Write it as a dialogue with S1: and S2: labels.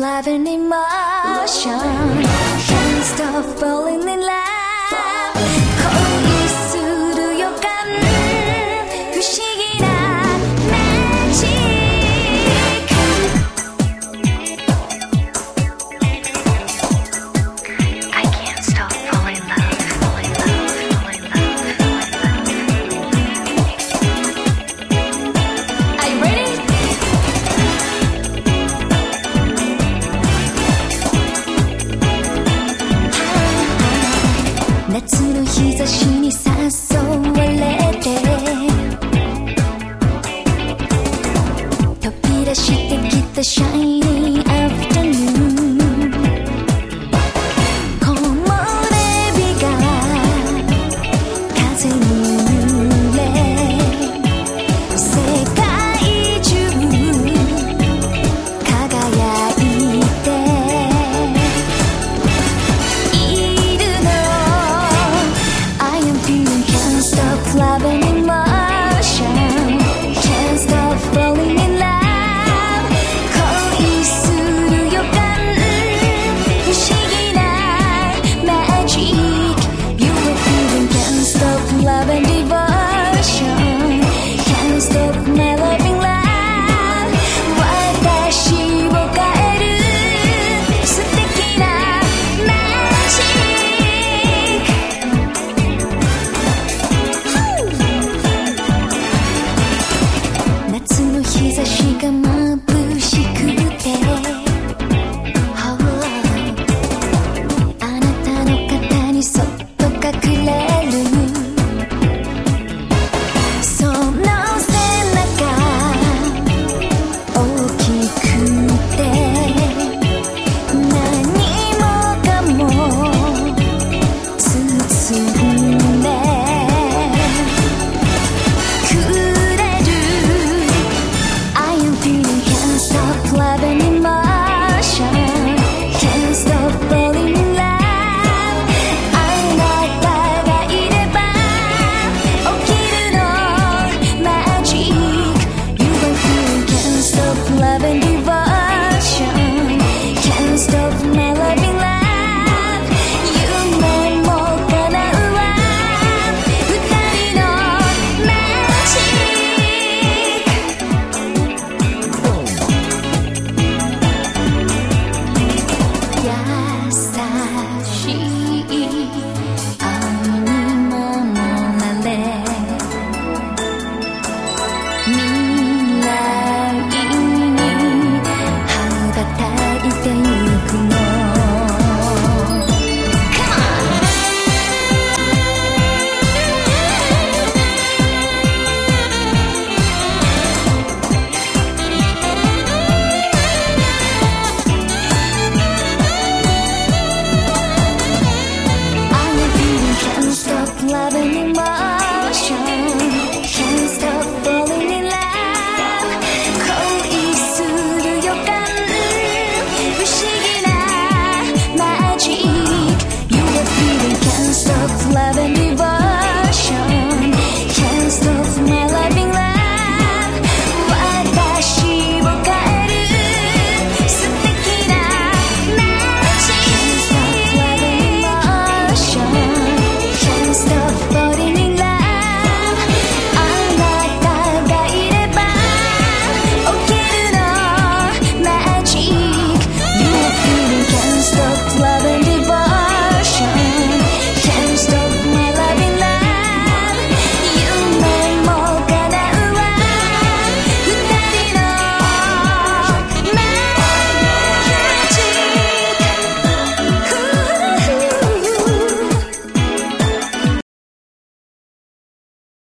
S1: Life in emotion stop falling in love 日差しに誘われて。飛び出してきたシャイン